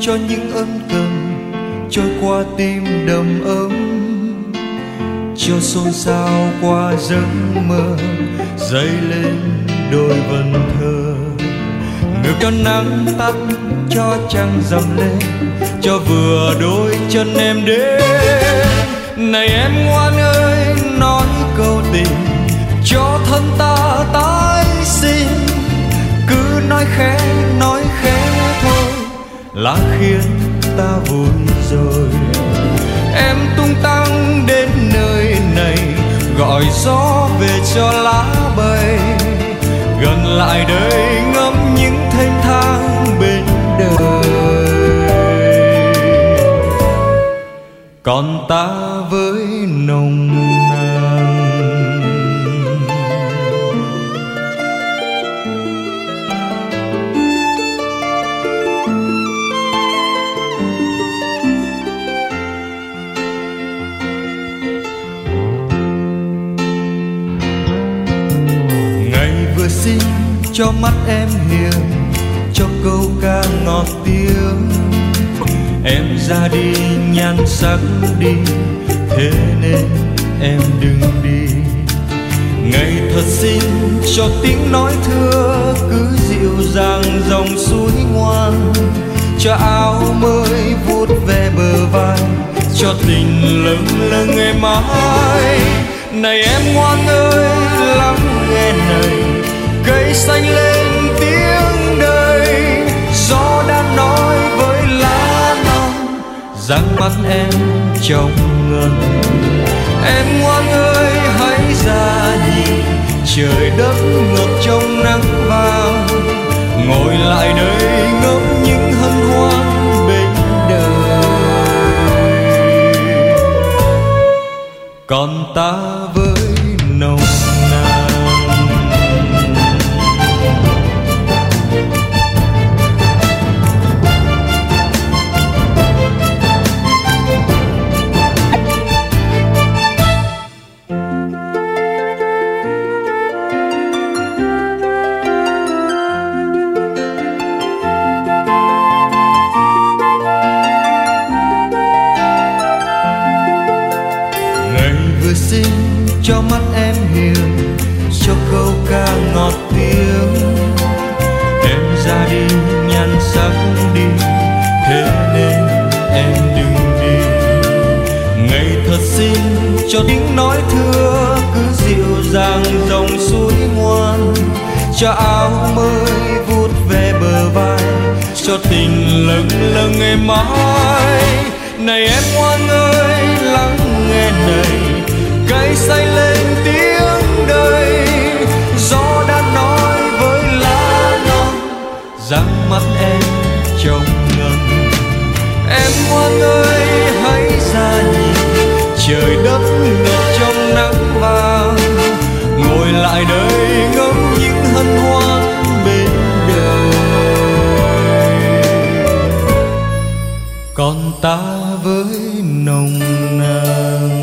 cho những ân cần trôi qua tim đầm ấm? Cho xôn xao qua giấc mơ, dấy lên đôi vần thơ. Ngược cho nắng tắt cho trăng dầm lên, cho vừa đôi chân em đến. Này em ngoan ơi, nói câu tình, cho thân ta tái sinh. Cứ nói khẽ là khiến ta vui rồi. Em tung tăng đến nơi này, gọi gió về cho lá bay. Gần lại đây ngắm những thênh thang bên đời. Còn ta với nồng xin cho mắt em hiền, cho câu ca ngọt tiếng. Em ra đi, nhan sắc đi, thế nên em đừng đi. Ngày thật xinh cho tiếng nói thưa, cứ dịu dàng dòng suối ngoan. Cho áo mới vuốt về bờ vai, cho tình lâng lâng êm mãi này em ngoan ơi, lắng nghe này cây xanh lên tiếng đời. Gió đã nói với lá non rằng mắt em trong ngân. Em ngoan ơi, hãy ra nhìn trời đất ngập trong nắng vàng. Ngồi lại đây ngắm những hân hoan bên đời. Còn ta với nồng cho mắt em hiền, cho câu ca ngọt tiếng. Em ra đi nhan sắc đi, thế nên em đừng đi. Ngày thật xinh cho tiếng nói thưa, cứ dịu dàng dòng suối ngoan. Cho áo mới vút về bờ vai, cho tình lâng lâng em mãi này em ngoan ơi, lắng nghe này xanh lên tiếng đời. Gió đã nói với lá non, rằng mắt em trông ngần em hoa ơi hãy ra nhìn, trời đất ngập trong nắng vàng. Ngồi lại đây ngắm những hân hoan bên đời. Còn ta với nồng nàn.